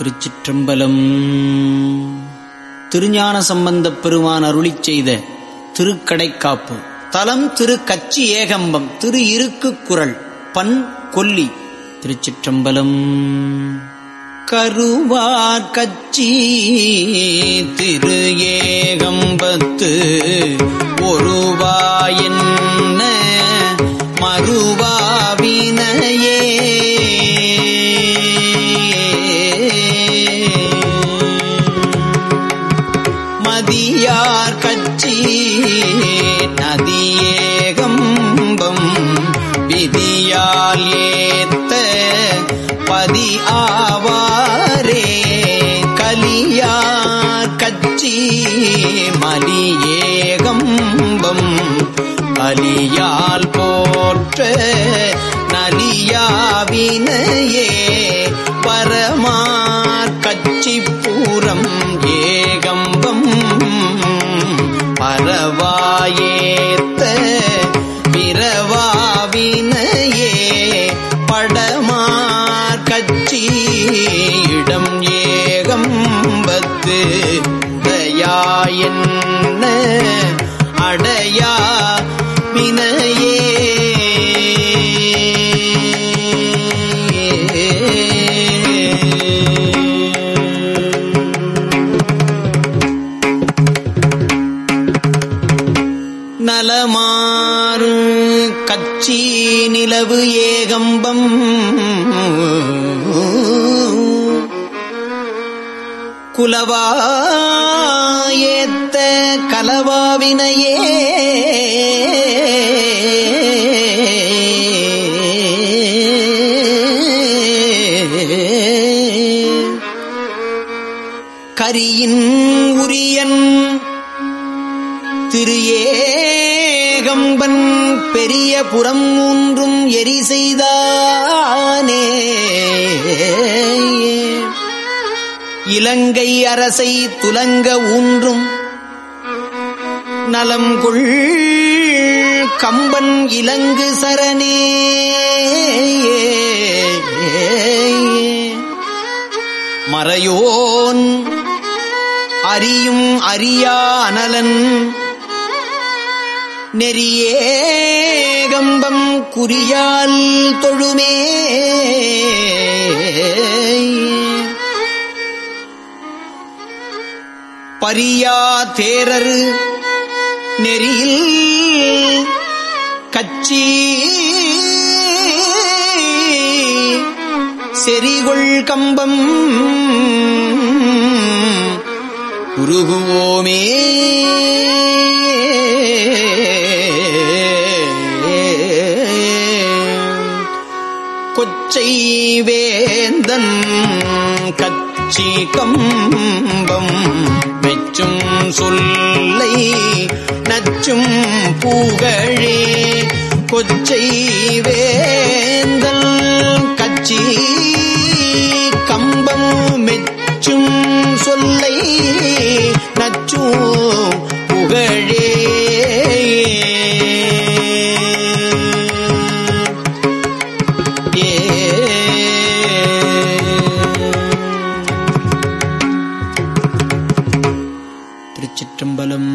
திருச்சிற்றம்பலம். திருஞான சம்பந்தப் பெருமான் அருளி செய்த திருக்கடைக்காப்பு. தலம் திரு கச்சி ஏகம்பம் திரு இருக்கு குரல் பண் கொல்லி திருச்சிற்றம்பலம். கருவார் கச்சி திரு ஏகம்பத்து ஒருவாயின் மதியார் கச்சி நதியேகம்பம் விதியால் ஏத்த பதி ஆவாரே. கலியார் கச்சி மலியேகம்பம் அலியால் போற்ற நலியாவினையே பரமார் கச்சி என்ன அடையா வினையே? நலமாறு கச்சி நிலவு ஏகம்பம். குலவா ஆயினையே கரியின் உரியன் திரு ஏகம்பன் பெரிய புறம் மூன்றும் எரி செய்தானே. இலங்கை அரசை துலங்க ஊன்றும் நலம் நலம்கொள் கம்பன் இலங்கு சரணே. மறையோன் அறியும் அறியா அனலன் நெறியேகம்பம் குறியால் தொழுமே. பரியா தேரரு நெறியில் கச்சி செறிகொள் கம்பம் உருகுவோமே. கொச்சை வேந்தன் கச்சி கம்பம் மெச்சும் சொல்லை அச்சும் பூகழே கொச்சை வேந்தல் கச்சி கம்பம் மெச்சும் சொல்லை நச்சும் புகழே. திருச்சிற்றம்பலம்